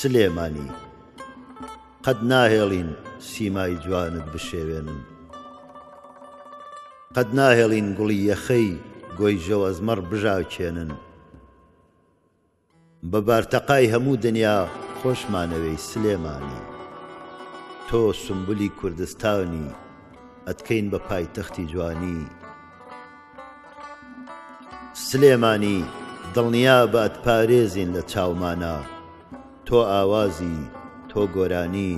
سلێمانی قەد ناهێڵین سیمای جوانت بشێوێنن قەد ناهێڵین گوڵی یەخەی گۆی ژەوەزمەڕ بژاکێنن بە بارتەقای هەموو دنیا خۆشمانەوێی سلێمانی تۆ سومبولی کوردستانی ئەتکەین بە پایتەختی جوانی سلێمانی دڵنیابە ئەتپارێزین لە چاومانە تۆ ئاوازی تۆ گۆرانی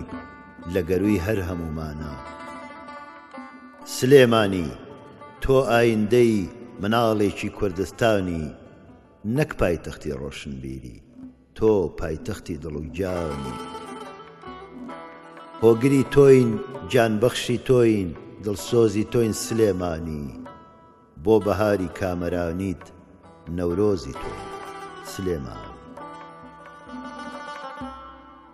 لە گەرووی هەر هەمومانە سلێمانی تۆ ئایندەی مناڵێکی کوردستانی نەک پایتەختی ڕۆشنبیری تۆ پایتەختی دڵ و گیانی هۆگری تۆین گیانبەخشی تۆین دڵسۆزی تۆین سلێمانی بۆ بەهاری کامەرانیت نەورۆزی تۆین سلێمان.